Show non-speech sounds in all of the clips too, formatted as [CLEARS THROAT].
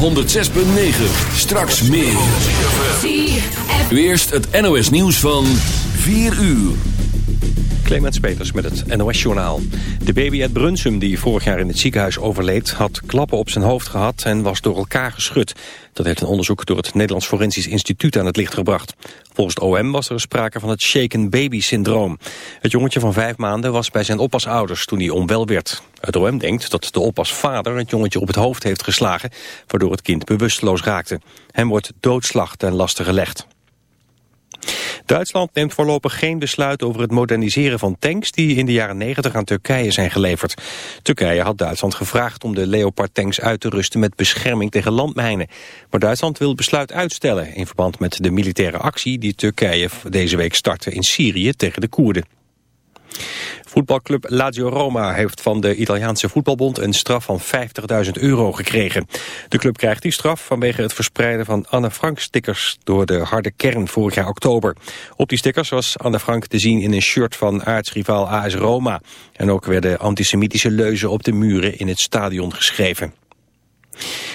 106.9. Straks meer. Nu eerst het NOS nieuws van 4 uur. Clemens Peters met het NOS-journaal. De baby uit Brunsum, die vorig jaar in het ziekenhuis overleed... had klappen op zijn hoofd gehad en was door elkaar geschud. Dat heeft een onderzoek door het Nederlands Forensisch Instituut aan het licht gebracht. Volgens het OM was er sprake van het shaken baby-syndroom. Het jongetje van vijf maanden was bij zijn oppasouders toen hij onwel werd. Het OM denkt dat de oppasvader het jongetje op het hoofd heeft geslagen... waardoor het kind bewusteloos raakte. Hem wordt doodslag ten laste gelegd. Duitsland neemt voorlopig geen besluit over het moderniseren van tanks die in de jaren 90 aan Turkije zijn geleverd. Turkije had Duitsland gevraagd om de Leopard tanks uit te rusten met bescherming tegen landmijnen. Maar Duitsland wil het besluit uitstellen in verband met de militaire actie die Turkije deze week startte in Syrië tegen de Koerden. Voetbalclub Lazio Roma heeft van de Italiaanse voetbalbond een straf van 50.000 euro gekregen. De club krijgt die straf vanwege het verspreiden van Anne Frank stickers door de harde kern vorig jaar oktober. Op die stickers was Anne Frank te zien in een shirt van aartsrivaal AS Roma. En ook werden antisemitische leuzen op de muren in het stadion geschreven.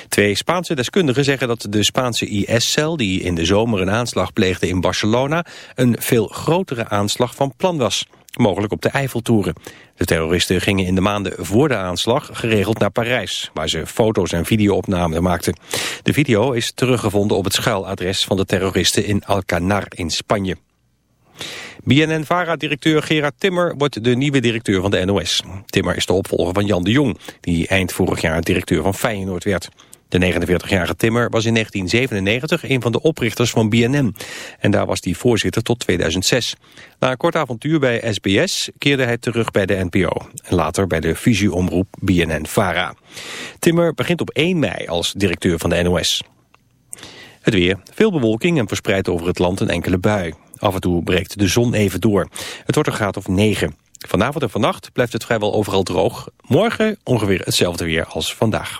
Twee Spaanse deskundigen zeggen dat de Spaanse IS-cel... die in de zomer een aanslag pleegde in Barcelona... een veel grotere aanslag van plan was mogelijk op de Eiffeltoeren. De terroristen gingen in de maanden voor de aanslag geregeld naar Parijs, waar ze foto's en videoopnamen maakten. De video is teruggevonden op het schuiladres van de terroristen in Alcanar in Spanje. BNN-VARA-directeur Gerard Timmer wordt de nieuwe directeur van de NOS. Timmer is de opvolger van Jan de Jong, die eind vorig jaar directeur van Feyenoord werd. De 49-jarige Timmer was in 1997 een van de oprichters van BNN. En daar was hij voorzitter tot 2006. Na een kort avontuur bij SBS keerde hij terug bij de NPO. En later bij de fusieomroep BNN-VARA. Timmer begint op 1 mei als directeur van de NOS. Het weer. Veel bewolking en verspreid over het land een enkele bui. Af en toe breekt de zon even door. Het wordt een graad of 9. Vanavond en vannacht blijft het vrijwel overal droog. Morgen ongeveer hetzelfde weer als vandaag.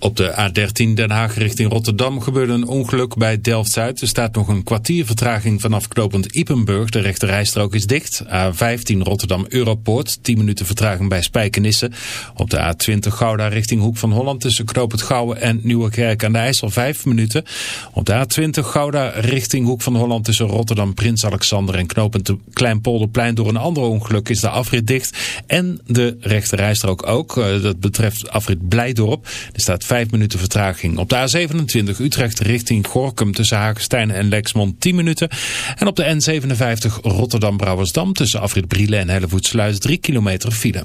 Op de A13 Den Haag richting Rotterdam gebeurde een ongeluk bij Delft-Zuid. Er staat nog een kwartier vertraging vanaf knopend Ipenburg. De rechterrijstrook is dicht. A15 Rotterdam-Europoort. 10 minuten vertraging bij Spijkenisse. Op de A20 Gouda richting Hoek van Holland tussen knopend Gouwen en Nieuwekerk aan de IJssel 5 minuten. Op de A20 Gouda richting Hoek van Holland tussen Rotterdam Prins Alexander en knopend Kleinpolderplein. Door een ander ongeluk is de afrit dicht. En de rechterrijstrook ook. Eh, dat betreft afrit Blijdorp. Er staat 5 minuten vertraging. Op de A27 Utrecht richting Gorkum tussen Hagenstein en Lexmond 10 minuten. En op de N57 Rotterdam-Brouwersdam tussen Afrit Brielen en Hellevoetsluis 3 kilometer file.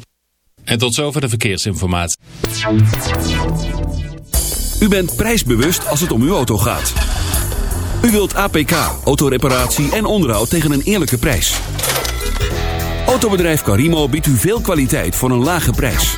En tot zover de verkeersinformatie. U bent prijsbewust als het om uw auto gaat. U wilt APK, autoreparatie en onderhoud tegen een eerlijke prijs. Autobedrijf Carimo biedt u veel kwaliteit voor een lage prijs.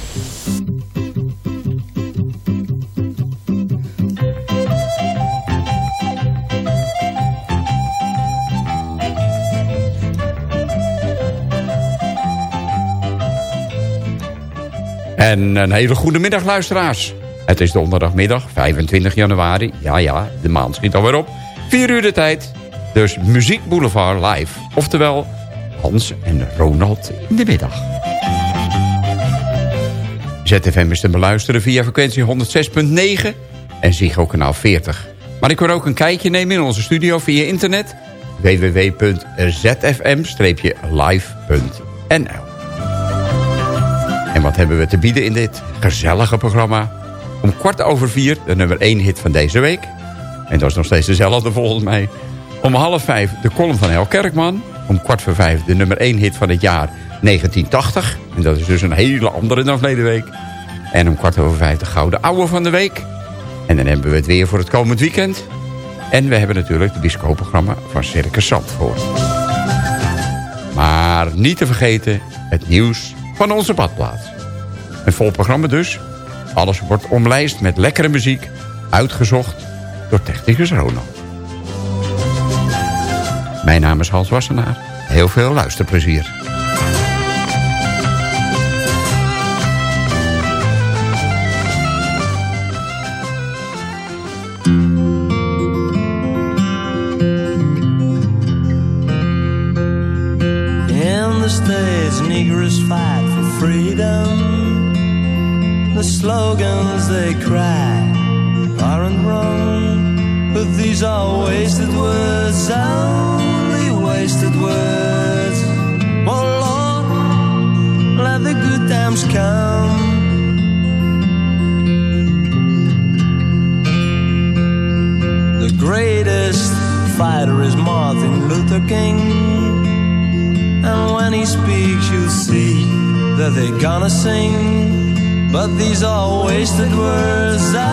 En een hele goede middag, luisteraars. Het is donderdagmiddag, 25 januari. Ja, ja, de maand schiet alweer op. 4 uur de tijd. Dus Muziek Boulevard live. Oftewel, Hans en Ronald in de middag. ZFM is te beluisteren via frequentie 106.9 en Ziggo kanaal 40. Maar ik wil ook een kijkje nemen in onze studio via internet www.zfm-live.nl Wat hebben we te bieden in dit gezellige programma? Om kwart over vier de nummer 1 hit van deze week. En dat is nog steeds dezelfde volgens mij. Om half vijf de column van El Kerkman. Om kwart voor vijf de nummer 1 hit van het jaar 1980. En dat is dus een hele andere dan verleden week. En om kwart over vijf de gouden ouwe van de week. En dan hebben we het weer voor het komend weekend. En we hebben natuurlijk het biscoopprogramma van Circus Zandvoort. Maar niet te vergeten het nieuws van onze badplaats. Een vol programma dus. Alles wordt omlijst met lekkere muziek. Uitgezocht door technicus Ronald. Mijn naam is Hans Wassenaar. Heel veel luisterplezier. Sing. But these are wasted words, only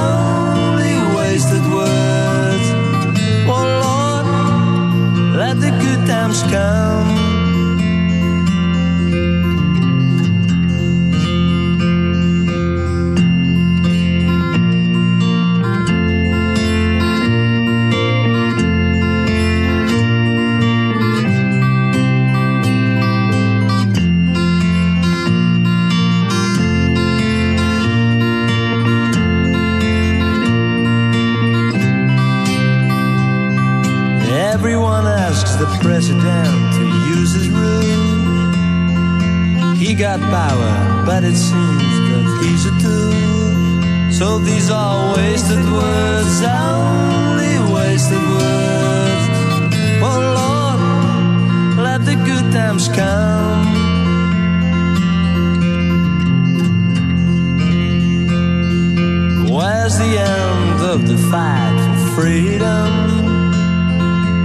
Where's the end of the fight for freedom?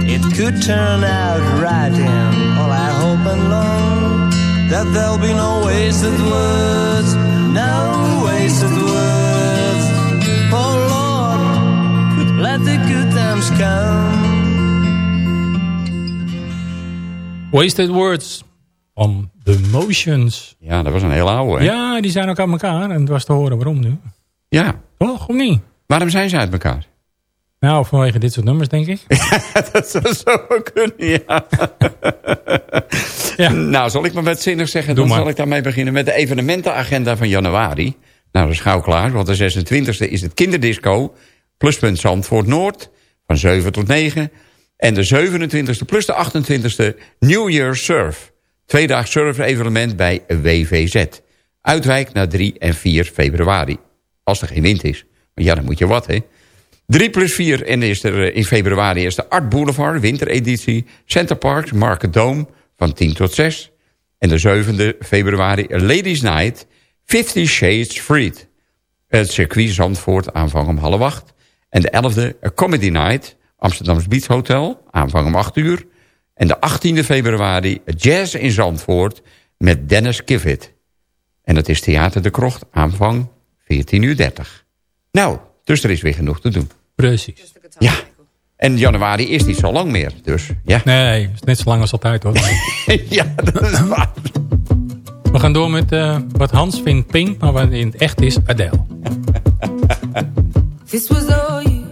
It could turn out right, and all I hope and long that there'll be no wasted words, no wasted words. Oh Lord, let the good times come. Wasted Words van The Motions. Ja, dat was een hele oude. hè? Ja, die zijn ook aan elkaar. En het was te horen waarom nu. Ja. Toch, of niet? Waarom zijn ze uit elkaar? Nou, vanwege dit soort nummers, denk ik. [LAUGHS] dat zou zo kunnen, ja. [LAUGHS] Ja. Nou, zal ik maar wat zinnig zeggen? Doe Dan maar. zal ik daarmee beginnen met de evenementenagenda van januari. Nou, dat is gauw klaar, want de 26e is het kinderdisco. Pluspunt Zandvoort Noord, van 7 tot 9. En de 27e plus de 28e New Year Surf. Tweedaag surf-evenement bij WVZ. Uitwijk naar 3 en 4 februari. Als er geen wind is. Maar ja, dan moet je wat, hè. 3 plus 4 en is er eh, in februari is de Art Boulevard, wintereditie. Center Parks, Market Dome, van 10 tot 6. En de 7e februari Ladies Night, 50 Shades Freed. Het circuit Zandvoort, aanvang om half 8. En de 11e A Comedy Night, Amsterdams Beach Hotel, aanvang om 8 uur. En de 18e februari Jazz in Zandvoort met Dennis Kivitt. En dat is Theater de Krocht, aanvang 14 uur 30. Nou, dus er is weer genoeg te doen. Precies. Ja, en januari is niet zo lang meer, dus ja. Nee, het is net zo lang als altijd hoor. [LAUGHS] ja, dat is [LAUGHS] waar. We gaan door met eh, wat Hans vindt pink, maar wat in het echt is Adele. This was all you,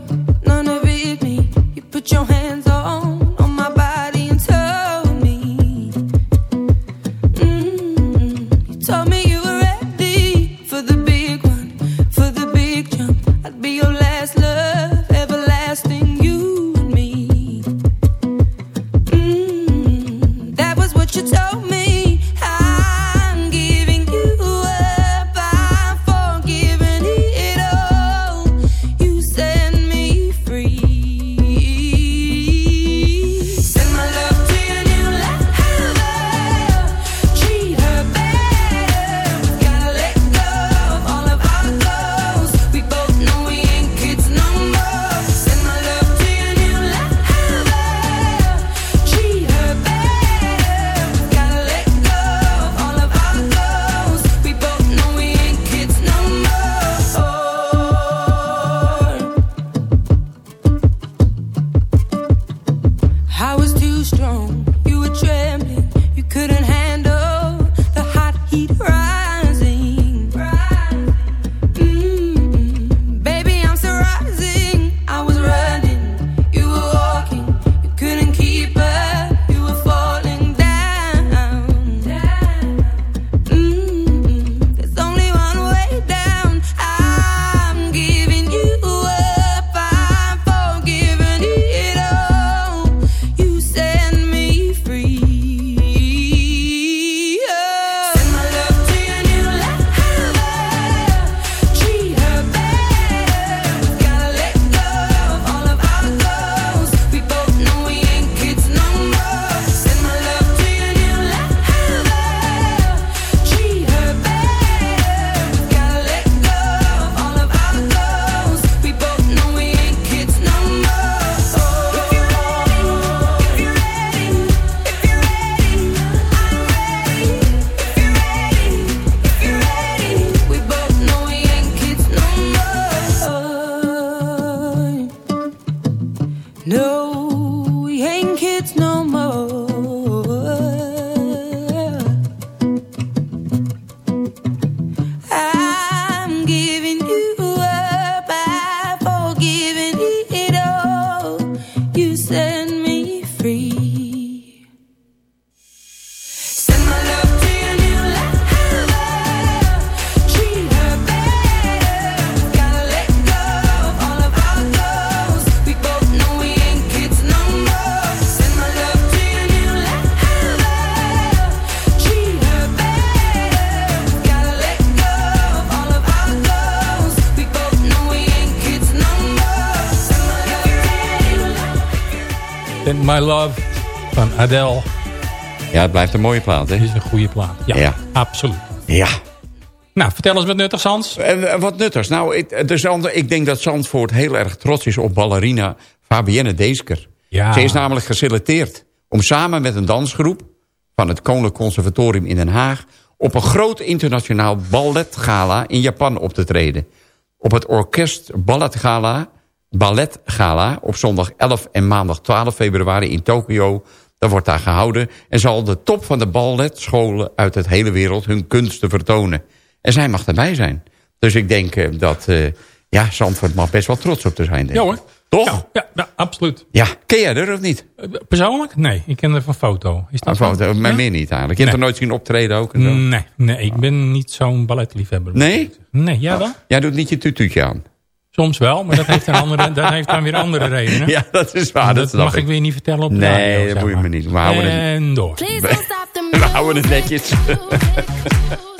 none of it me. You put your hands Adele. Ja, het blijft een mooie plaat, hè? is een goede plaat. Ja, Ja. absoluut. Ja. Nou, vertel eens wat nuttigs, Hans. En, eh, wat nuttigs. Nou, ik, dus ander, ik denk dat Zandvoort heel erg trots is op ballerina Fabienne Deesker. Ja. Ze is namelijk geselecteerd om samen met een dansgroep... van het Koninklijk Conservatorium in Den Haag... op een groot internationaal balletgala in Japan op te treden. Op het Orkest Balletgala, Balletgala op zondag 11 en maandag 12 februari in Tokio... Dat wordt daar gehouden en zal de top van de balletscholen uit het hele wereld hun kunsten vertonen. En zij mag erbij zijn. Dus ik denk eh, dat eh, ja, Zandvoort mag best wel trots op te zijn. Denk Ja ik. hoor. Toch? Ja, ja, ja, absoluut. Ja, ken jij er of niet? Eh, Persoonlijk? Nee, ik ken er van foto. Is dat zo? uh, maar Ja? meer niet eigenlijk. Je hebt er nooit zien optreden ook? En zo? Nee, nee, ik ben niet zo'n balletliefhebber. Nee? Nee, jij wel? Jij doet niet je tutuutje aan. Soms wel, maar dat heeft, een [LAUGHS] andere, dat heeft dan weer andere redenen. Ja, dat is waar. dat mag ik weer niet vertellen op de Nee, radio, dat moet je me niet. We houden het- En door. Please [LAUGHS] don't stop the We houden het netjes. [LAUGHS]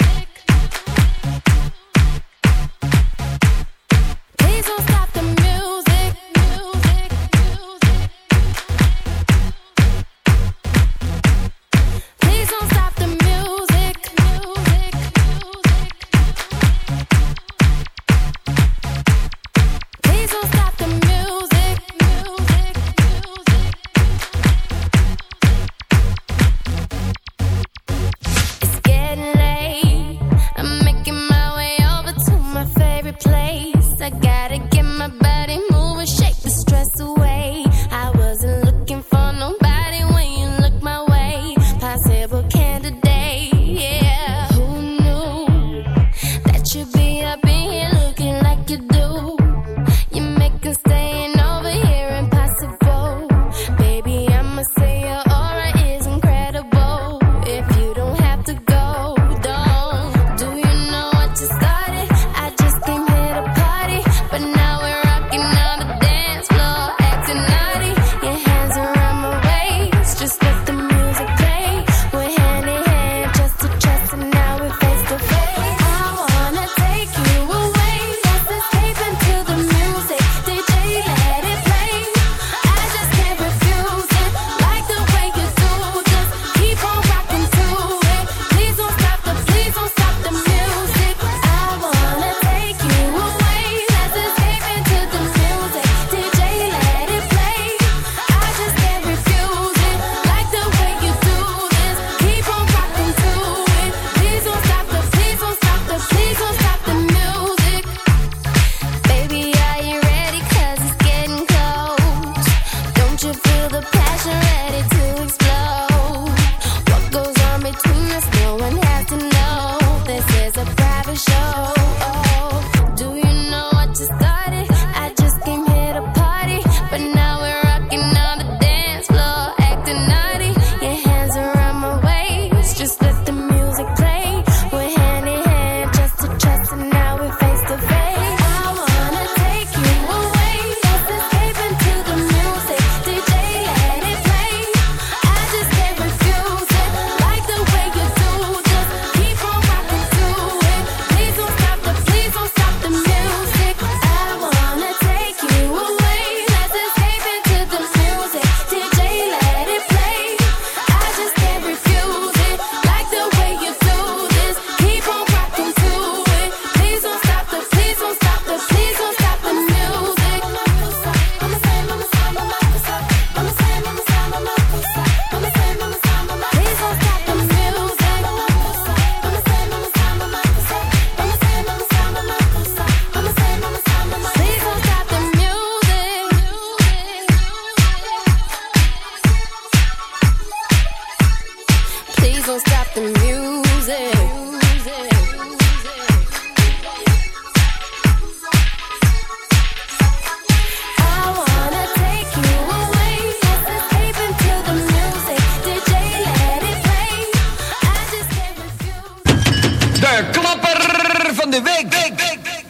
de week. week, week, week.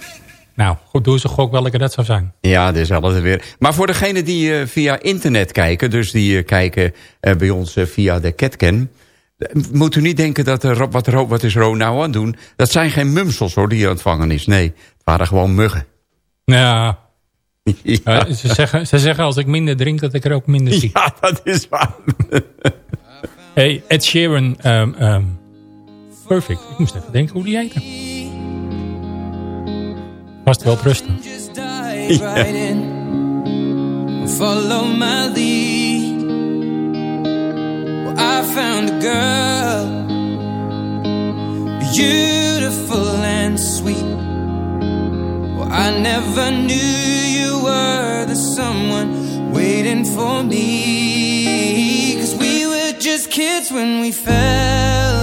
Nou, goed, doe een gok welke dat zou zijn. Ja, dit is alles weer. Maar voor degenen die eh, via internet kijken... dus die eh, kijken eh, bij ons via de CatCan... eh, moet u niet denken dat er, wat, Ro- wat is Ro nou aan het doen... dat zijn geen mumsels hoor, die ontvangen is. Nee, het waren gewoon muggen. Ja, [LAUGHS] Ja, ze, zeggen, ze zeggen als ik minder drink dat ik er ook minder zie. [LAUGHS] ja, dat is waar. Hey, Ed Sheeran. ehm, ehm, perfect. Ik moest even denken hoe die heette. Vast wel rusten. Just dive right. Follow my lead. Well, I found a girl, beautiful and sweet. Well, I never knew you were the someone waiting for me. Cause we were just kids when we fell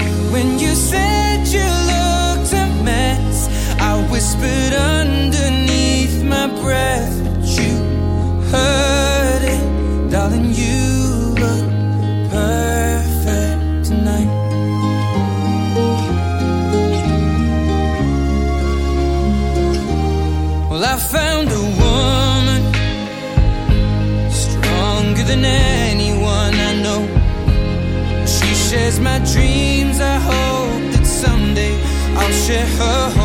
share her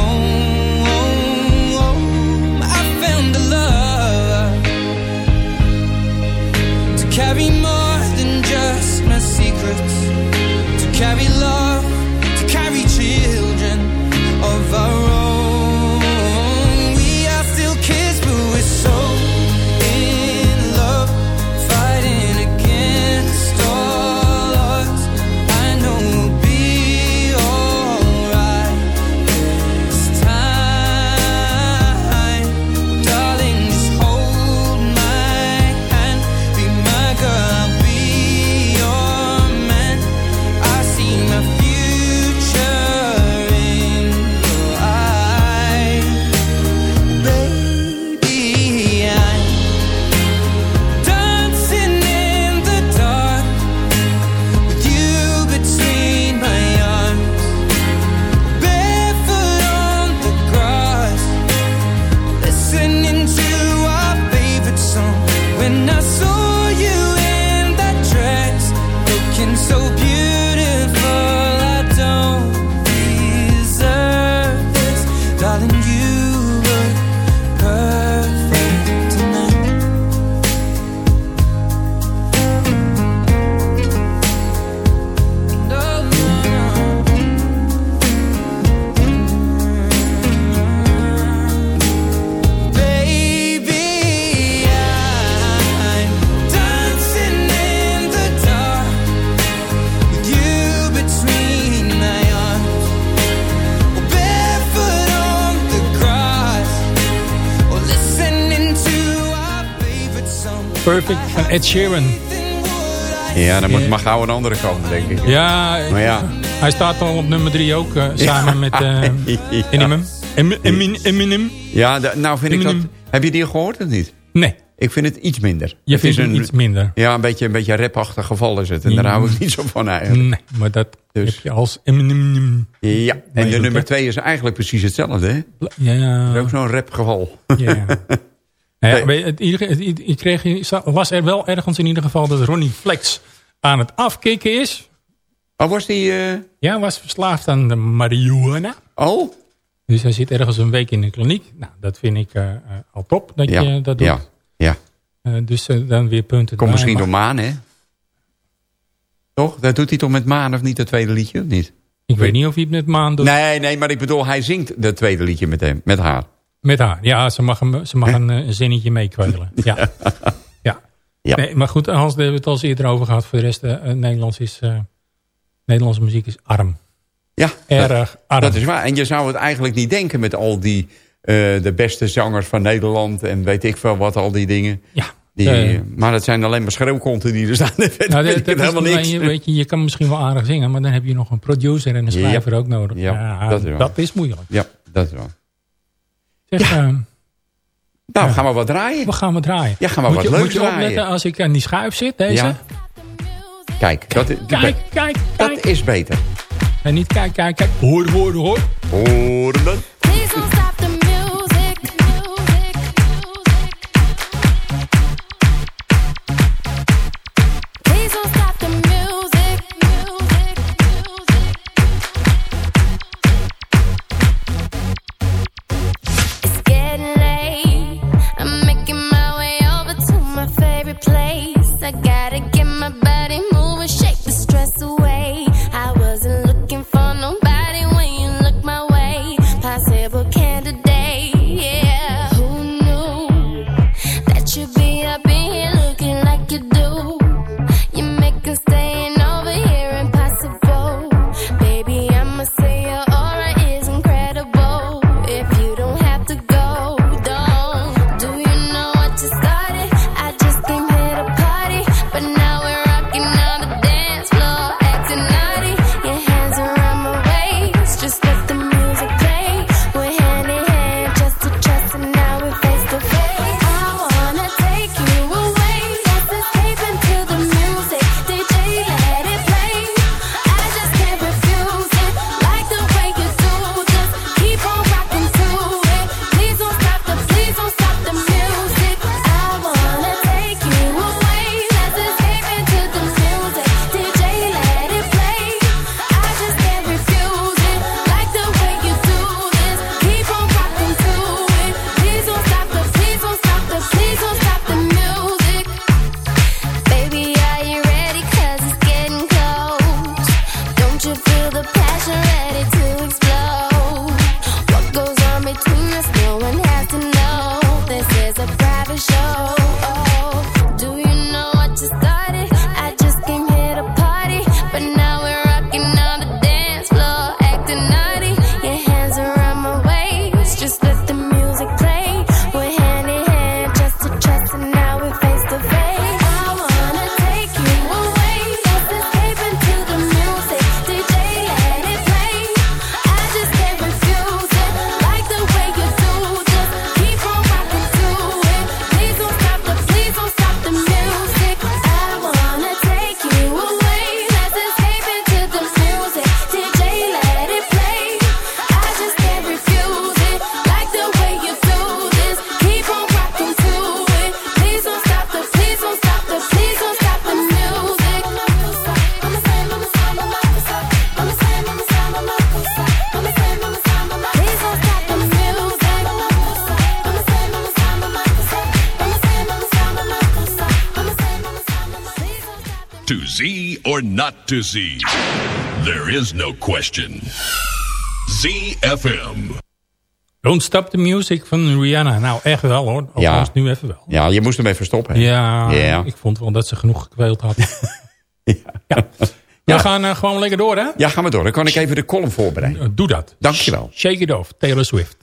Perfect van Ed Sheeran. Ja, dan moet maar gauw een andere komen, denk ik. Ja, Maar ja. hij staat al op nummer drie ook. eh, samen met eh [LAUGHS] Eminem. Em- Emin- Eminem. Ja, nou vind ik dat... Eminem. Heb je die gehoord of niet? Nee, Ik vind het iets minder. je het vindt is een, iets minder. Ja, een beetje, een beetje rapachtig geval is het. En daar Mm. hou ik niet zo van eigenlijk. Nee, maar dat Dus. heb je als Eminem. Ja, en de nummer twee is eigenlijk precies hetzelfde, hè? Ja, Dat is ook zo'n rapgeval. ja. [LAUGHS] Ja, ik kreeg, las er wel ergens in ieder geval dat Ronnie Flex aan het afkicken is. Oh, was die... eh, Ja, was verslaafd aan de marihuana. Oh? Dus hij zit ergens een week in de kliniek. Nou, dat vind ik eh, eh, al top dat Ja, je dat doet. ja, ja. Dus dan weer punten. Komt misschien door Maan, hè? Toch? Dat doet hij toch met Maan of niet, het tweede liedje? Of niet? Ik weet niet of hij het met Maan doet. Nee, nee, maar ik bedoel, hij zingt het tweede liedje met, hem, met haar. Met haar, ja. Ze mag, een ze mag eh, een, zinnetje meekwelen. [LAUGHS] Ja. ja. ja. Nee, maar goed, Hans, daar hebben we het al eerder over gehad. Voor de rest, eh, eh, is, Nederlandse muziek is arm. Ja, erg arm. Dat is waar. En je zou het eigenlijk niet denken met al die de beste zangers van Nederland en weet ik veel wat, al die dingen. Ja. Die, maar dat zijn alleen maar schreeuwkonten die er staan. [LAUGHS] dat nou, helemaal niks. Je, weet je, je kan misschien wel aardig zingen, maar dan heb je nog een producer en een schrijver ook nodig. Ja, dat, is, dat is moeilijk. Ja, dat is wel. Zeg, ja. Ehm, nou, gaan we wat draaien? We gaan wat draaien. Ja, gaan we wat je, leuks moet je draaien. opletten als ik aan die schuif zit, deze? Ja. Kijk, dat, kijk, kijk, kijk, dat is beter. En niet kijk, kijk, kijk. Hoor, hoor, hoor. Hoor, Z. There is no question. ZFM. Don't Stop the Music van Rihanna. Nou, echt wel hoor. Ja. nu even wel. Ja, je moest hem even stoppen. Hè? Ja, ik vond wel dat ze genoeg gekweeld had. [LAUGHS] ja. ja. We gaan eh, gewoon lekker door, hè? Ja, gaan we door. Dan kan ik even de column voorbereiden. Eh, doe dat. Dankjewel. Shake it off, Taylor Swift.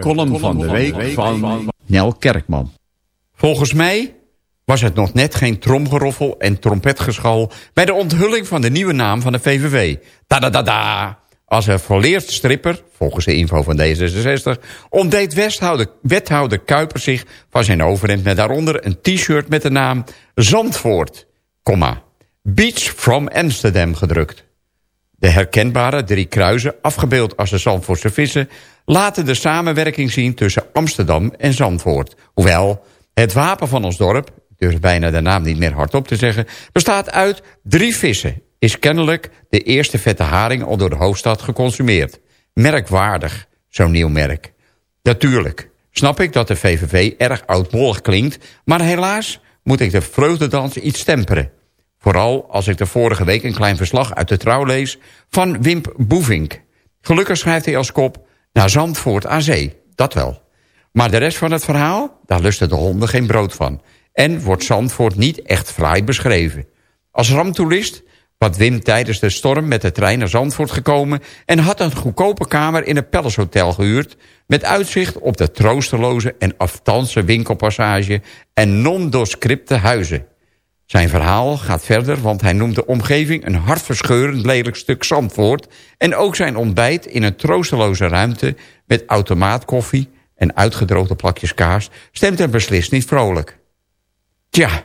Column van de week van Nel Kerkman. Volgens mij was het nog net geen tromgeroffel en trompetgeschal... bij de onthulling van de nieuwe naam van de VVV. Da-da-da-da! Als een volleerd stripper, volgens de info van D66... ontdeed wethouder, wethouder Kuiper zich van zijn overhemd... met daaronder een t-shirt met de naam Zandvoort, comma, Beach from Amsterdam gedrukt. De herkenbare drie kruisen, afgebeeld als de Zandvoortse vissen... laten de samenwerking zien tussen Amsterdam en Zandvoort. Hoewel het wapen van ons dorp, durf bijna de naam niet meer hardop te zeggen... bestaat uit drie vissen. Is kennelijk de eerste vette haring al door de hoofdstad geconsumeerd. Merkwaardig, zo'n nieuw merk. Natuurlijk, snap ik dat de VVV erg oudbollig klinkt... maar helaas moet ik de vreugdedans iets temperen. Vooral als ik de vorige week een klein verslag uit de trouw lees van Wimp Boevink. Gelukkig schrijft hij als kop naar Zandvoort aan zee, dat wel. Maar de rest van het verhaal, daar lusten de honden geen brood van. En wordt Zandvoort niet echt fraai beschreven. Als ramptoerist was Wim tijdens de storm met de trein naar Zandvoort gekomen... en had een goedkope kamer in een Palace Hotel gehuurd... met uitzicht op de troosteloze en aftanse winkelpassage... en nondescripte huizen. Zijn verhaal gaat verder, want hij noemt de omgeving... een hartverscheurend lelijk stuk Zandvoort... en ook zijn ontbijt in een troosteloze ruimte... met automaatkoffie en uitgedroogde plakjes kaas... stemt hem beslist niet vrolijk. Tja,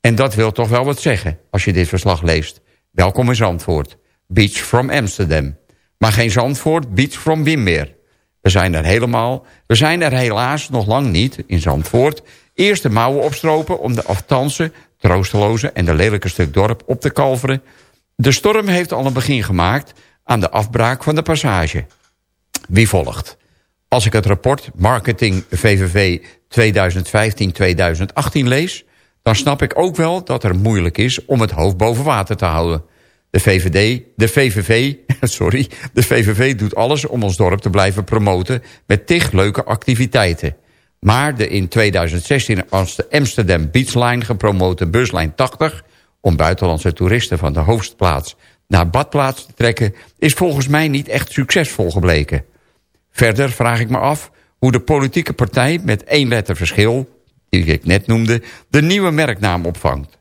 en dat wil toch wel wat zeggen als je dit verslag leest. Welkom in Zandvoort. Beach from Amsterdam. Maar geen Zandvoort, Beach from Wimmeer. We zijn er helemaal, we zijn er helaas nog lang niet in Zandvoort. Eerst de mouwen opstropen om de aftanse, troosteloze en de lelijke stuk dorp op te kalveren. De storm heeft al een begin gemaakt aan de afbraak van de passage. Wie volgt? Als ik het rapport Marketing VVV 2015-2018 lees... dan snap ik ook wel dat het moeilijk is om het hoofd boven water te houden. De VVD, de VVV, [LAUGHS] sorry, de VVV doet alles om ons dorp te blijven promoten... met tig leuke activiteiten. Maar de in 2016 als de Amsterdam Beach Line gepromote buslijn 80... om buitenlandse toeristen van de hoofdplaats naar badplaats te trekken... is volgens mij niet echt succesvol gebleken. Verder vraag ik me af hoe de politieke partij met één letter verschil... die ik net noemde, de nieuwe merknaam opvangt.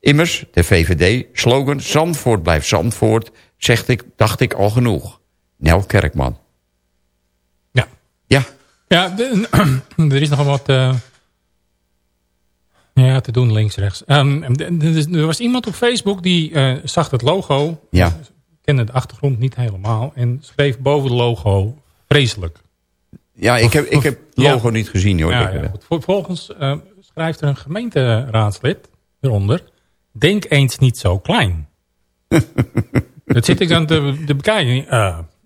Immers, de VVD, slogan Zandvoort blijft Zandvoort... zegt ik, dacht ik al genoeg. Nel Kerkman. Ja. Ja, Ja, de- [CLEARS THROAT] er is nogal wat eh, ja, te doen links, rechts. Ehm, de- er was iemand op Facebook die eh, zag het logo. Ja. Kende de achtergrond niet helemaal. En schreef boven het logo vreselijk. ja ik, heb, ik heb het Ja. logo niet gezien hoor. Ja, ja, goed. Vervolgens eh, schrijft er een gemeenteraadslid eronder. Denk eens niet zo klein. [LAUGHS] dat zit ik dan te, te bekijken.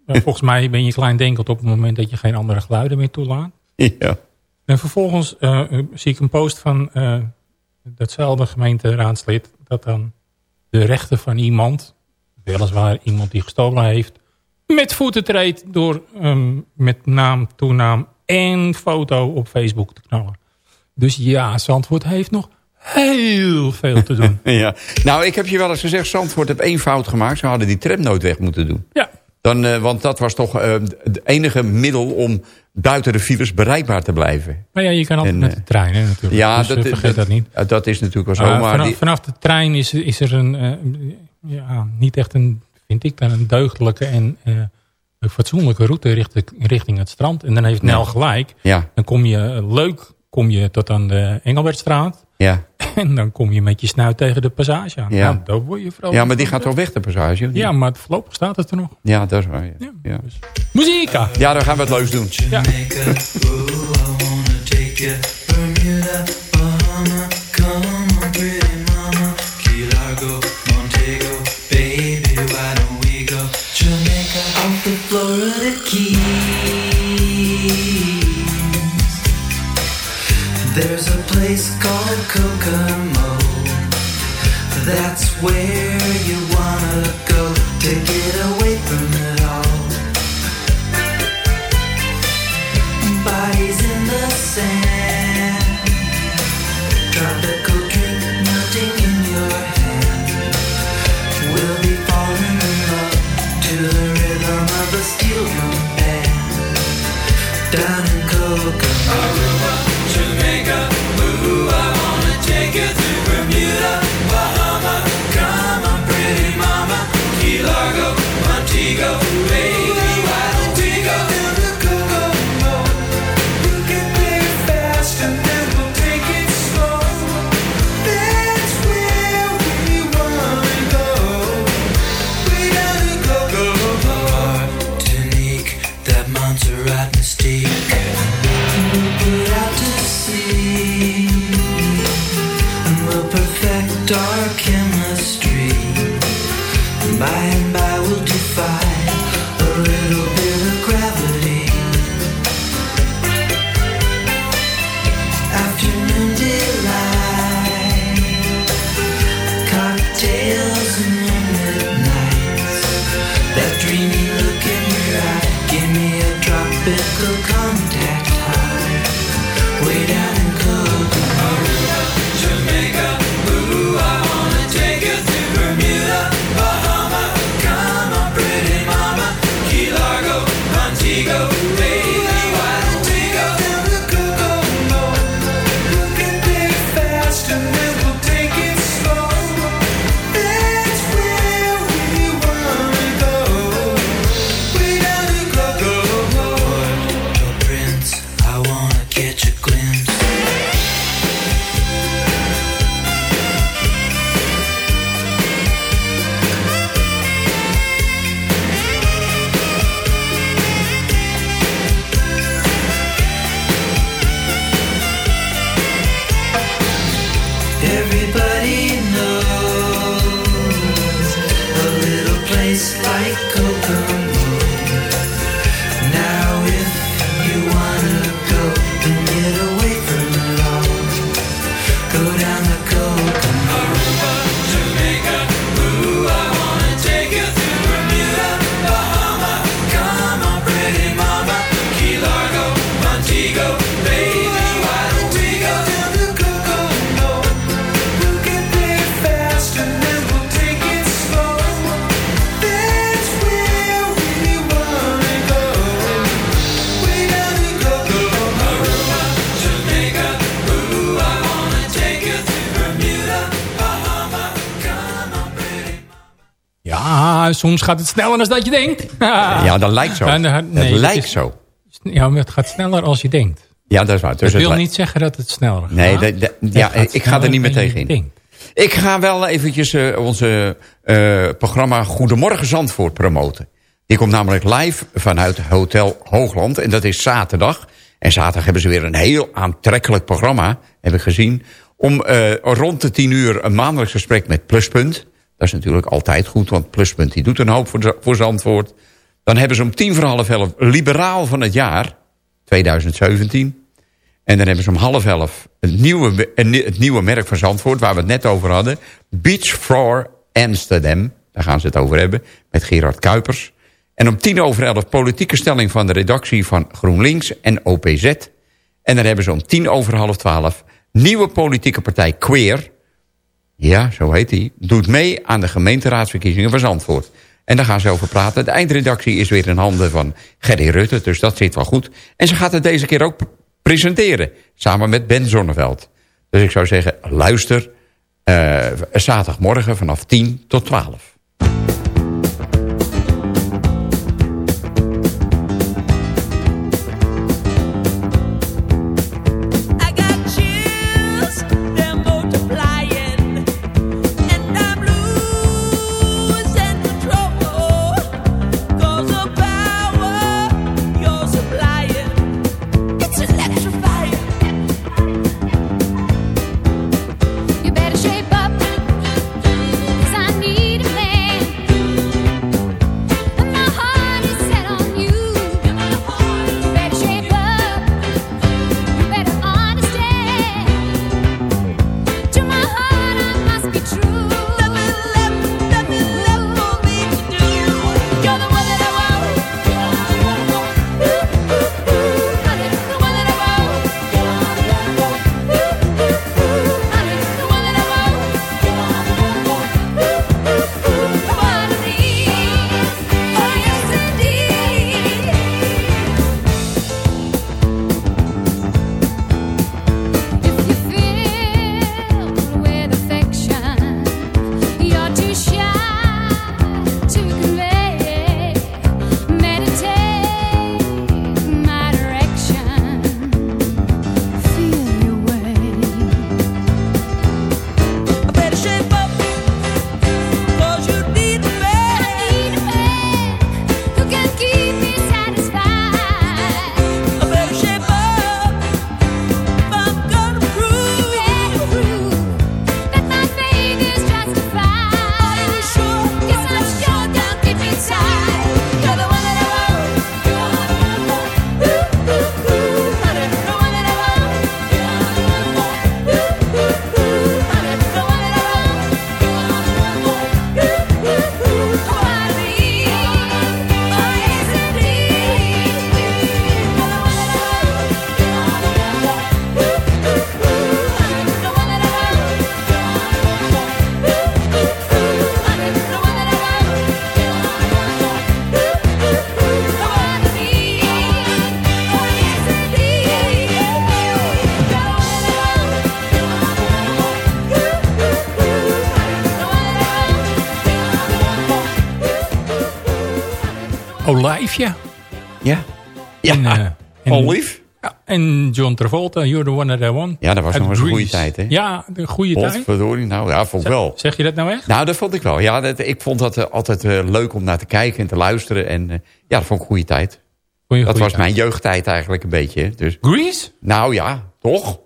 Volgens mij ben je kleindenkend op het moment dat je geen andere geluiden meer toelaat. ja. En vervolgens eh, eh, zie ik een post van eh, datzelfde gemeenteraadslid... dat dan de rechten van iemand, weliswaar iemand die gestolen heeft... met voeten treedt door ehm, met naam, toenaam en foto op Facebook te knallen. Dus ja, Zandvoort heeft nog heel veel te doen. [LAUGHS] ja. Nou, ik heb je wel eens gezegd, Zandvoort heeft één fout gemaakt. Ze hadden die tram nooit weg moeten doen. ja, Dan, eh, want dat was toch eh, het enige middel om buiten de files bereikbaar te blijven. maar ja, je kan altijd En, met eh, de trein hè, natuurlijk. Ja, dus, dat, eh, vergeet dat niet. dat is natuurlijk wel zo. Maar vanaf, die- vanaf de trein is, is er een, eh, ja, niet echt een, vind ik dan een deugdelijke en eh, een fatsoenlijke route richting, richting het strand. En dan heeft Nel gelijk. ja, Dan kom je eh, leuk, kom je tot aan de Engelbertstraat. ja. En dan kom je met je snuit tegen de passage aan. Ja. Nou, word je vrolijk. Ja, maar die gaat toch weg, de passage? Ja, maar voorlopig staat het er nog. Ja, dat is waar. Ja. ja. ja. Dus. Dan gaan we het leuks doen. Ja. Florida Keys. There's a place called Kokomo. That's where you wanna go to get away soms gaat het sneller dan dat je denkt. [LAUGHS] Ja, dat lijkt zo. En, eh, nee, het dat lijkt is- zo. Ja, maar het gaat sneller als je denkt. Ja, dat is waar. Dus Dat wil niet zeggen dat het sneller gaat. Nee, ja, ik ga er niet meer tegen in. denkt. Ik ga wel eventjes eh, onze eh, programma Goedemorgen Zandvoort promoten. Die komt namelijk live vanuit Hotel Hoogland. En dat is zaterdag. En zaterdag hebben ze weer een heel aantrekkelijk programma. Heb ik gezien. Om rond de tien uur een maandelijks gesprek met Pluspunt. Dat is natuurlijk altijd goed. Want Pluspunt die doet een hoop voor, voor Zandvoort. Dan hebben ze om tien voor half elf Liberaal van het jaar. 2017. En dan hebben ze om half elf het nieuwe, het nieuwe merk van Zandvoort... waar we het net over hadden. Beach Floor Amsterdam. Daar gaan ze het over hebben. Met Gerard Kuipers. En om tien over elf politieke stelling van de redactie van GroenLinks en OPZ. En dan hebben ze om tien over half twaalf... nieuwe politieke partij Queer... ja, zo heet die... doet mee aan de gemeenteraadsverkiezingen van Zandvoort. En daar gaan ze over praten. De eindredactie is weer in handen van Gerry Rutte... dus dat zit wel goed. En ze gaat het deze keer ook presenteren... samen met Ben Zonneveld. Dus ik zou zeggen, luister... eh, zaterdagmorgen vanaf 10 tot 12. Ja, En, eh, en- Olive. Ja, en John Travolta, You're the One That I Want. Ja, dat was nog eens een goede tijd, hè? Ja, de goede tijd. Potverdorie, nou ja, vond ik wel. Zeg je dat nou echt? Nou, dat vond ik wel. Ja, dat, ik vond dat eh, altijd eh, leuk om naar te kijken en te luisteren. En ja, dat vond ik een goede tijd. Een Dat was tijd? mijn jeugdtijd eigenlijk een beetje. Dus, Grease? nou ja, toch?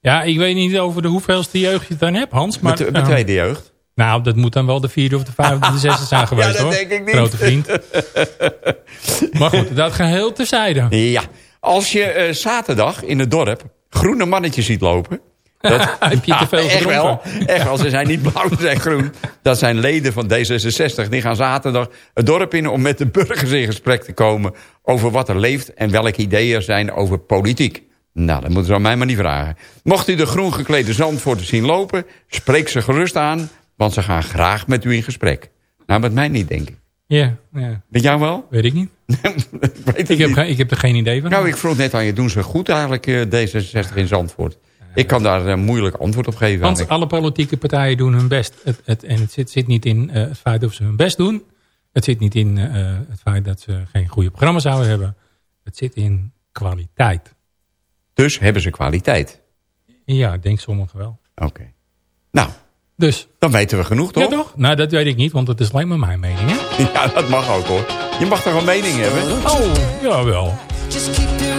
Ja, ik weet niet over de hoeveelste jeugd je dan hebt, Hans. Maar, Met, met eh, tweede jeugd. Nou, dat moet dan wel de vierde of de vijfde of de zesde zijn [LAUGHS] geweest, dat hoor. denk ik niet. Grote vriend. [LAUGHS] maar goed, dat geheel terzijde. Ja, als je eh, zaterdag in het dorp groene mannetjes ziet lopen... [LAUGHS] Dat, Heb je te veel echt wel. Echt wel. Ze zijn niet blauw, ze zijn groen. Dat zijn leden van D66. Die gaan zaterdag het dorp in om met de burgers in gesprek te komen... over wat er leeft en welke ideeën er zijn over politiek. Nou, dat moeten ze aan mij maar niet vragen. Mocht u de groen geklede Zandvoort zien lopen... spreek ze gerust aan, want ze gaan graag met u in gesprek. Nou, met mij niet, denk ik. Ja, ja, Met jou wel? weet ik niet. [LAUGHS] Weet Ik heb, niet. ik heb er geen idee van. Nou, ik vroeg net aan je, doen ze goed eigenlijk eh, D66 in Zandvoort? Ik kan daar een moeilijk antwoord op geven. Want alle politieke partijen doen hun best. Het, het, en het zit, zit niet in eh, het feit of ze hun best doen. Het zit niet in eh, het feit dat ze geen goede programma's zouden hebben. Het zit in kwaliteit. Dus hebben ze kwaliteit. Ja, ik denk sommigen wel. Oké. Nou, Dus, dan weten we genoeg, toch? ja toch? Nou, dat weet ik niet, want het is alleen maar mijn mening, hè? [LAUGHS] Ja, dat mag ook, hoor. Je mag toch een mening hebben? Oh, jawel. Just keep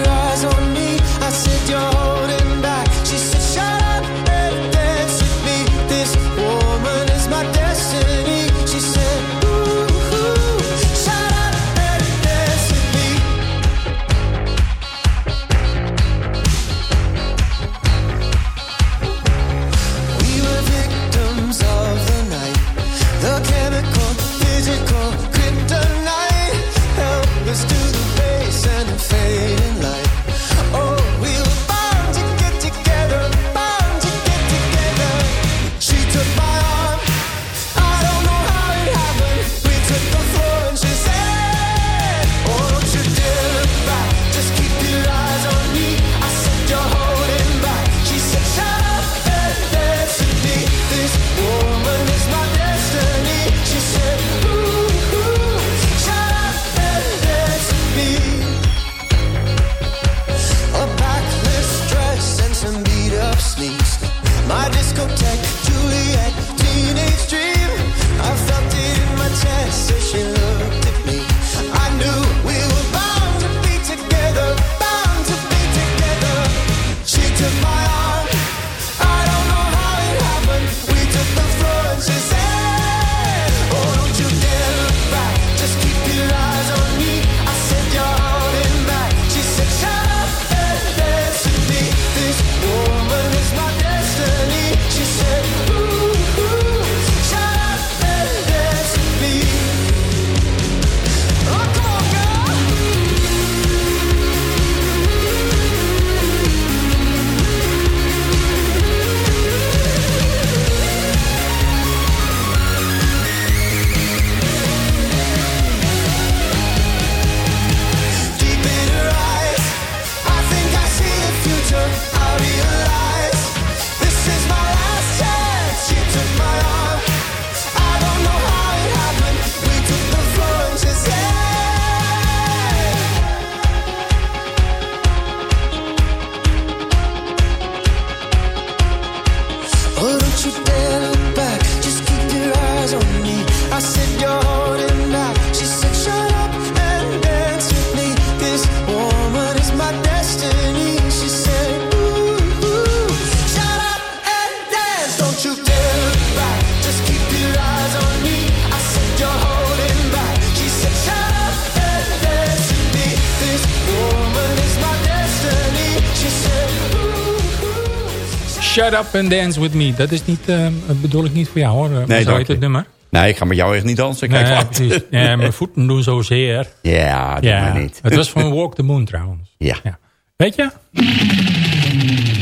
Shut up and dance with me. Dat is niet, eh, dat bedoel ik niet voor jou hoor. Nee, zo heet het nummer. Nee, ik ga met jou echt niet dansen. Kijk, Nee, wat. Ja, [LAUGHS] mijn voeten doen zo zeer. Ja, doe Ja, maar niet. het was van Walk the Moon trouwens. Ja. Ja. Weet je?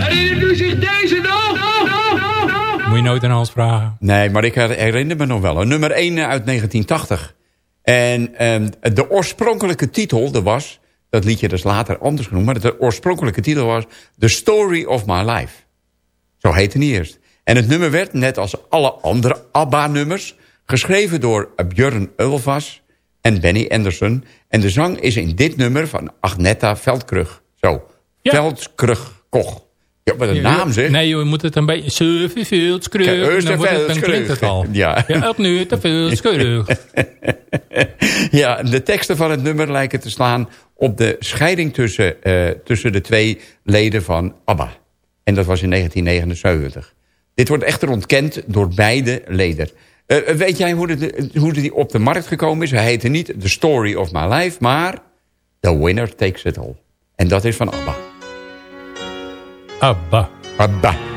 Herinnert u zich deze nog? Moet je nooit aan Hans vragen. Nee, maar ik herinner me nog wel. Nummer 1 uit 1980. En ehm, de oorspronkelijke titel, dat was... Dat liedje is later anders genoemd. Maar de oorspronkelijke titel was... The Story of My Life. Zo heette hij eerst. En het nummer werd, net als alle andere ABBA-nummers... geschreven door Björn Ulvaas en Benny Anderson... En de zang is in dit nummer van Agneta Veldkrug. Zo, Ja. Veldkrug Koch. Ja, wat een naam zeg. Nee joh, je moet het een beetje... Zoveel Kijk, skrug. Dan, wordt het- dan Oosterveld klinkt het al. [LAUGHS] Ja. Ja, opnieuw te veel skrug. [LAUGHS] Ja, de teksten van het nummer lijken te slaan op de scheiding tussen, eh, tussen de twee leden van ABBA. En dat was in 1979. Dit wordt echter ontkend door beide leden. Eh, weet jij hoe, de, hoe die op de markt gekomen is? Hij heette niet The Story of My Life, maar The Winner Takes It All. En dat is van ABBA. Abba. ABBA.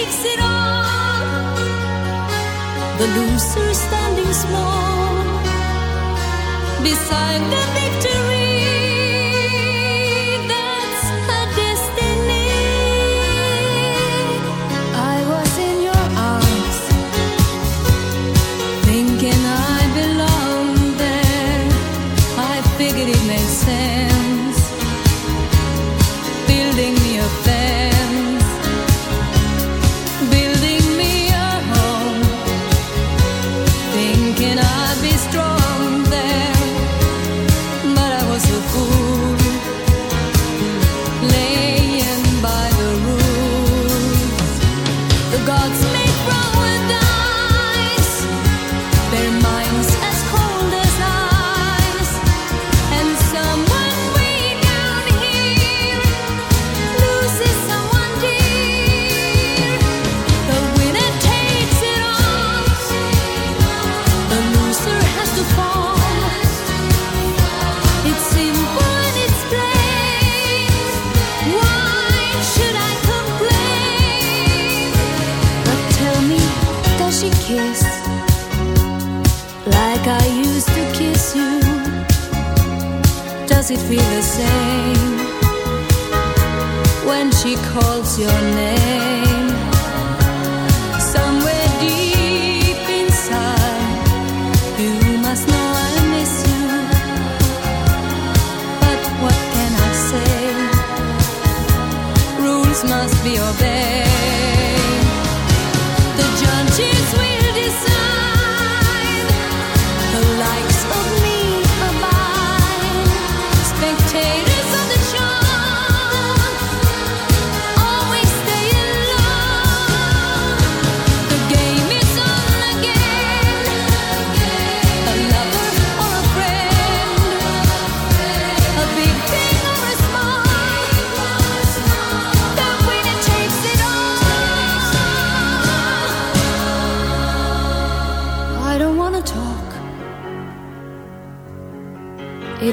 the loser standing small beside the victory. Does it feel the same? when she calls your name.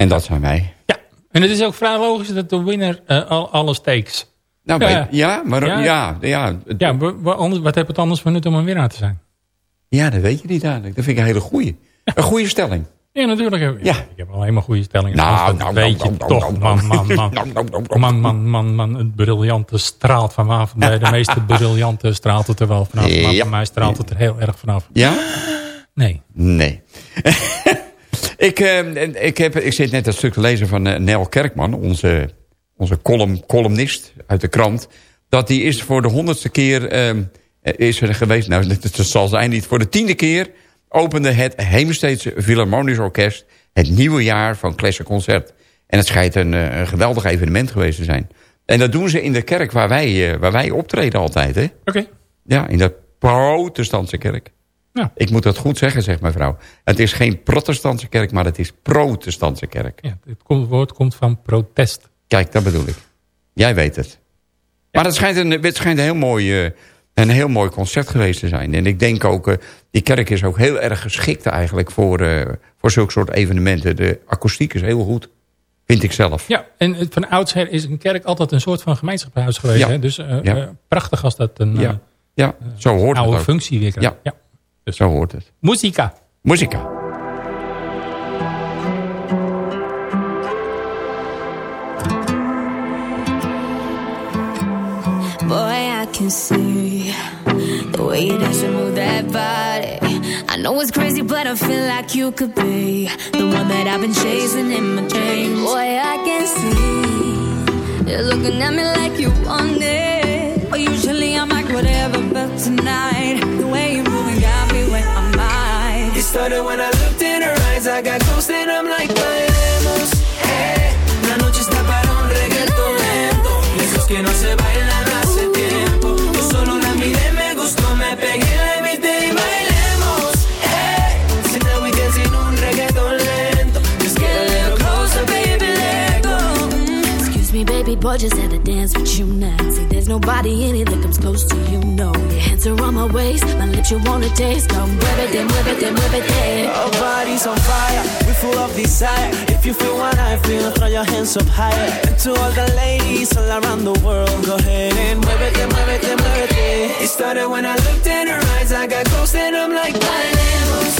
En dat zijn wij. Ja, en het is ook vrij logisch dat de winner eh, al alles takes. Nou, Ja. ja, ja maar Ja. ja, ja, ja, Ja, anders, wat heeft het anders voor nut om een winnaar te zijn? dat weet je niet eigenlijk. Dat vind ik een hele goeie. Een goede stelling. Ja, natuurlijk. Heb, Ja. Ik heb alleen maar goede stellingen. Nou, nou, weet je toch, nou, man, nou, man, man. nou. Man, man, man, man. Het briljante straalt van waar bij de meeste [LAUGHS] briljante straalt het er wel vanaf. Maar Ja. bij mij straalt het er heel erg vanaf. Ja? Nee. Nee. [LAUGHS] ik, eh, ik, heb, ik zit net een stuk te lezen van eh, Nel Kerkman, onze, onze column, columnist uit de krant. Dat die is voor de honderdste keer eh, is er geweest. Nou, dat, dat zal zijn niet. Voor de tiende keer opende het Heemsteedse Philharmonisch Orkest het nieuwe jaar van Classic Concert. En het schijnt een, eh, een geweldig evenement geweest te zijn. En dat doen ze in de kerk waar wij, waar wij optreden altijd. Hè? Oké. Ja, in de protestantse kerk. Ja. Ik moet dat goed zeggen, zegt mevrouw. Het is geen protestantse kerk, maar het is protestantse kerk. Ja, het woord komt van protest. Kijk, dat bedoel ik. Jij weet het. Maar het schijnt een, het schijnt een, heel mooi, eh, een heel mooi concert geweest te zijn. En ik denk ook, eh, die kerk is ook heel erg geschikt eigenlijk voor, eh, voor zulke soort evenementen. De akoestiek is heel goed, vind ik zelf. Ja, en van oudsher is een kerk altijd een soort van gemeenschapshuis geweest. Ja. Hè? Dus Ja. prachtig als dat een Ja, ja zo hoort oude het functie weer krijgt. Ja. Zo hoort het. Muzika. Muzika. Boy, I can see the way you dance and move that body. I know it's crazy, but I feel like you could be the one that I've been chasing in my dreams. Boy, I can see you're looking at me like you want it. At. It started when I just had to dance with you now. See, there's nobody in it that comes close to you, no. Your hands are on my waist, my lips you wanna taste. Come mueve it, mueve it, mueve it. then. Our bodies on fire, we full of desire. If you feel what I feel, throw your hands up higher. And to all the ladies all around the world, go ahead and muévete, muévete, muévete. It then move it. It started when I looked in her eyes, I got close and I'm like, bailemos,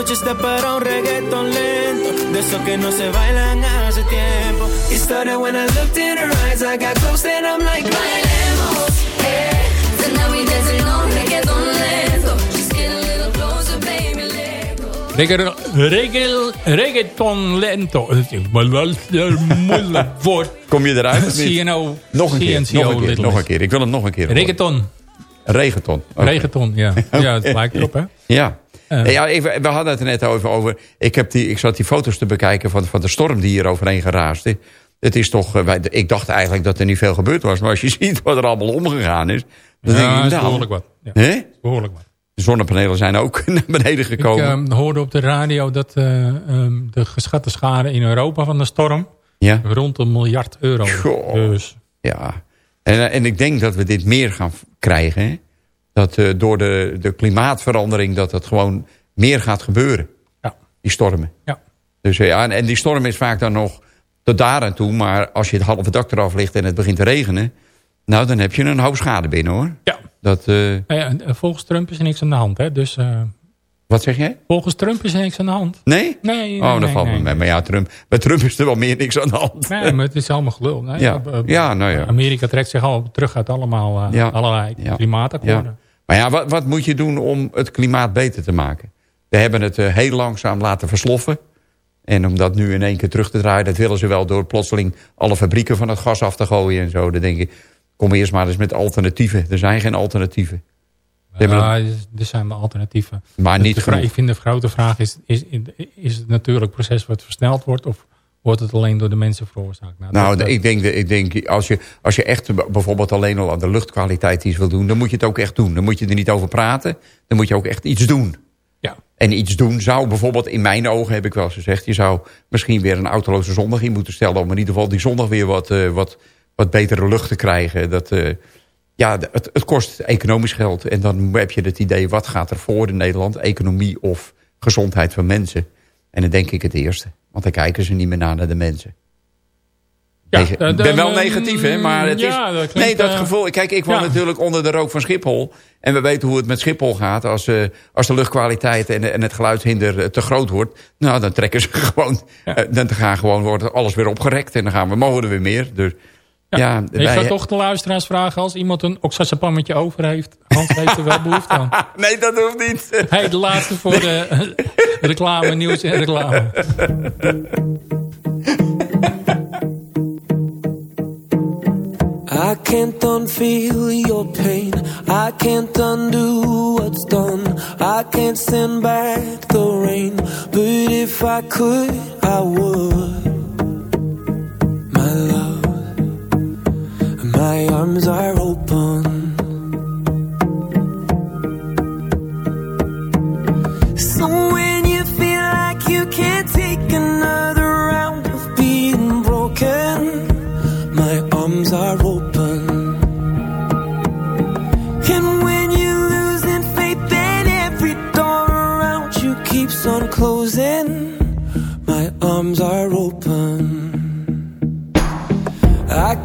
Eh, la noche está para un reggaeton lento, de esos que no se bailan hace tiempo. It started when I looked in her eyes, I got close and I'm like, bailemos, eh. So now we dancing on reggaeton lento. Just get a little closer, baby, let go. Reggae- reggae- Reggaeton lento. Het is wel een moeilijk [LAUGHS] woord. Kom je eruit of niet? CNO. Nog een keer, nog een keer, nog een keer. Ik wil het nog een keer. Reggaeton. Reggaeton. Oké. Reggaeton, ja. [LAUGHS] Ja, het lijkt erop, hè? Ja. Eh. ja even, we hadden het er net over. over ik, heb die, ik zat die foto's te bekijken van, van de storm die hier overheen geraasde. Het is toch, eh, wij- ik dacht eigenlijk dat er niet veel gebeurd was. Maar als je [LAUGHS] ziet wat er allemaal omgegaan is. Dan denk Ja, ik, is nou, behoorlijk wat. Ja, Hè? is behoorlijk wat. De zonnepanelen zijn ook [LAUGHS] naar beneden Ik gekomen. ehm, hoorde op de radio dat eh, ehm, de geschatte schade in Europa van de storm... ja. rond een miljard euro. Goh. Dus Ja, en, en ik denk dat we dit meer gaan krijgen. Hè? Dat eh, door de, de klimaatverandering dat het gewoon meer gaat gebeuren. Ja. Die stormen. ja. Dus eh, ja, en, en die storm is vaak dan nog tot daar aan toe. Maar als je het halve dak eraf ligt en het begint te regenen... nou, dan heb je een hoop schade binnen, hoor. ja. Dat, eh, Nou ja, en, volgens Trump is er niks aan de hand. Hè? Dus, wat zeg jij? volgens Trump is er niks aan de hand. Nee? Nee, nee, oh, dat nee, valt me mee. Maar ja, Trump, bij Trump is er wel meer niks aan de hand. Nee, maar het is allemaal gelul. Nee, Ja. Ja, nou ja. Amerika trekt zich al terug uit allemaal eh, Ja. allerlei Ja. klimaatakkoorden. Maar ja, wat, wat moet je doen om het klimaat beter te maken? We hebben het eh, heel langzaam laten versloffen. En om dat nu in één keer terug te draaien... dat willen ze wel door plotseling alle fabrieken van het gas af te gooien en zo. Dan denk ik, kom eerst maar eens met alternatieven. Er zijn geen alternatieven. Ja, er- zijn wel alternatieven. Maar niet de vra- genoeg. Ik vind de grote vraag is, is, is het natuurlijk proces wat versneld wordt... of wordt het alleen door de mensen veroorzaakt? Nou, dat- ik denk, ik denk als, je, als je echt bijvoorbeeld alleen al aan de luchtkwaliteit iets wil doen... dan moet je het ook echt doen. Dan moet je er niet over praten. Dan moet je ook echt iets doen. Ja. En iets doen zou bijvoorbeeld, in mijn ogen heb ik wel eens gezegd... je zou misschien weer een autoloze zondag in moeten stellen... om in ieder geval die zondag weer wat, eh, wat, wat betere lucht te krijgen. Dat, eh, ja, het, het kost economisch geld. En dan heb je het idee, wat gaat er voor in Nederland? Economie of gezondheid van mensen? En dan denk ik het eerste. Want dan kijken ze niet meer naar, naar de mensen. Ja, eh, ik ben wel dan, negatief, hè, maar het ja, is... dat klinkt, nee, dat eh, gevoel... Kijk, ik woon ja. natuurlijk onder de rook van Schiphol. En we weten hoe het met Schiphol gaat. Als, eh, als de luchtkwaliteit en, en het geluidshinder eh, te groot wordt... nou, dan trekken ze [LAUGHS] gewoon... eh, dan gaan gewoon, wordt alles weer opgerekt. En dan gaan we, mogen er weer meer. Dus ja, ik wij- ga toch de luisteraars vragen... als iemand een oxazepannetje over heeft... Hans heeft er wel behoefte aan. [LAUGHS] Nee, dat hoeft niet. [LAUGHS] Hey, de laatste voor de reclame, nieuws en reclame. I can't unfeel your pain. I can't undo what's done. I can't send back the rain. But if I could, I would. My arms are open.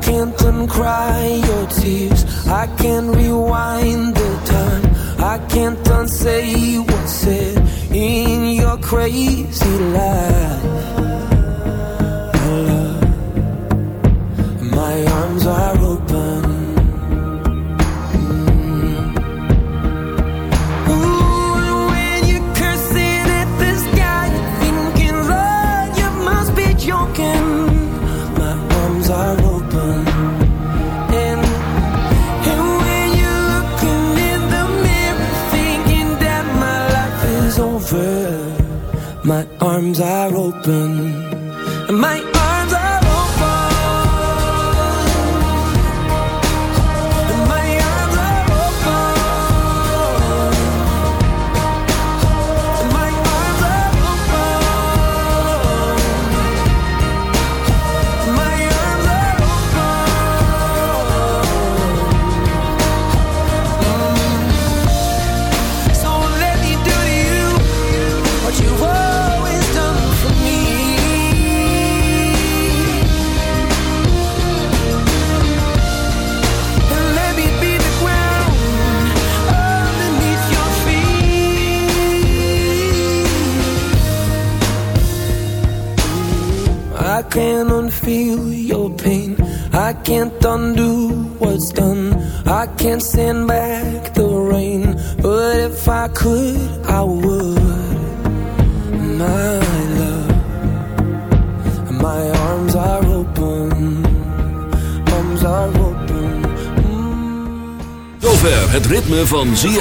Can't uncry your tears. I can't rewind the time. I can't unsay what's said in your crazy life. Arms are open. Can't undo what's done. I can't send back the rain. But if I could, I would. My love, my arms are open. Arms are open. Zover het ritme van ZFM.